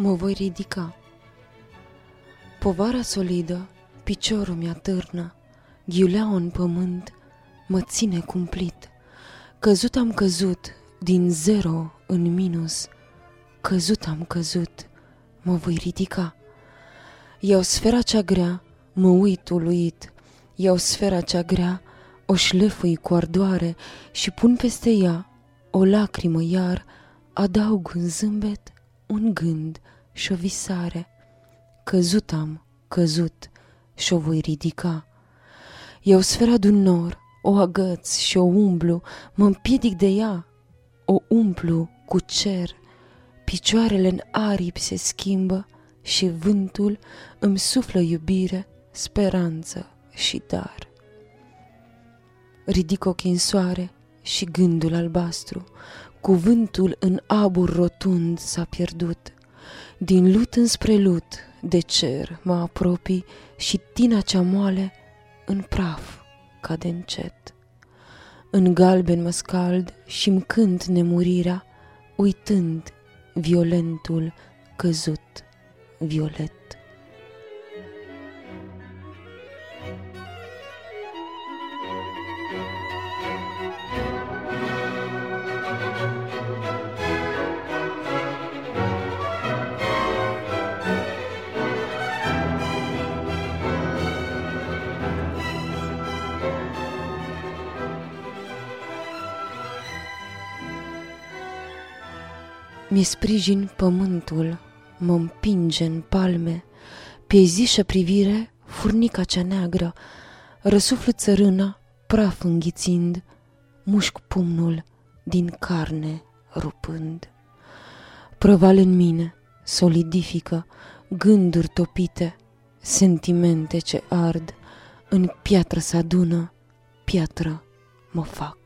mă voi ridica. Povara solidă, piciorul mi târnă, ghiuleau în pământ, mă ține cumplit. Căzut am căzut, din zero în minus, căzut am căzut, mă voi ridica. Iau sfera cea grea, mă uit uluit, iau sfera cea grea, o șlefui cu ardoare și pun peste ea o lacrimă iar, adaug un zâmbet, un gând și o visare. Căzut am, căzut și o voi ridica. Eu sfera d'un nor, o agăț și o umblu, mă împiedic de ea, o umplu cu cer. Picioarele în aripi se schimbă și vântul îmi suflă iubire, speranță și dar. Ridic ochii în soare și gândul albastru, cuvântul în abur rotund s-a pierdut. Din lut înspre lut, de cer mă apropii și tina cea moale în praf cade încet. În galben mă scald și-mi cânt nemurirea, uitând violentul căzut violet. Mi sprijin pământul, mă împinge în palme, piezișă privire, furnica cea neagră, răsuflu țărâna, praf înghițind, mușc pumnul din carne rupând. Prăval în mine, solidifică, gânduri topite, sentimente ce ard, în piatră se adună, piatră mă fac.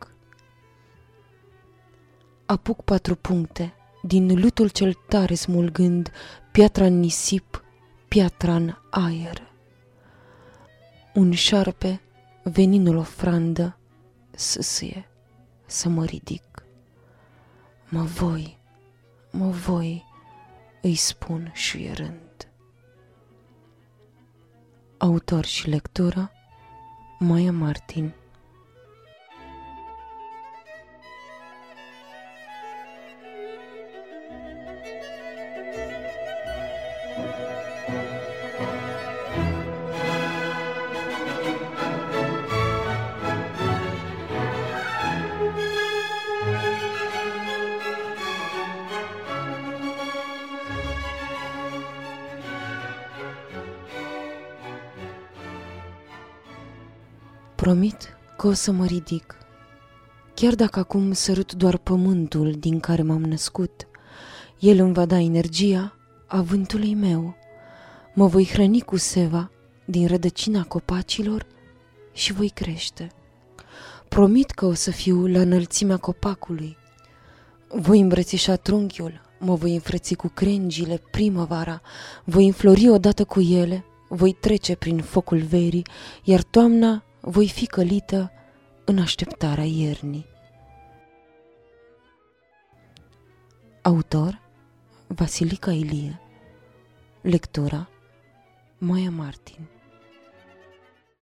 Apuc patru puncte, din lutul cel tare smulgând, piatra în nisip, piatra în aer. Un șarpe, veninul ofrandă, sâsâie să mă ridic. Mă voi, mă voi, îi spun șuierând. Autor și lectură Maia Martin Promit că o să mă ridic, chiar dacă acum sărut doar pământul din care m-am născut. El îmi va da energia a vântului meu. Mă voi hrăni cu seva din rădăcina copacilor și voi crește. Promit că o să fiu la înălțimea copacului. Voi îmbrățișa trunchiul, mă voi înfrăți cu crengile primăvara, voi înflori odată cu ele, voi trece prin focul verii, iar toamna voi fi călită în așteptarea iernii. Autor Vasilica Ilie Lectura Maia Martin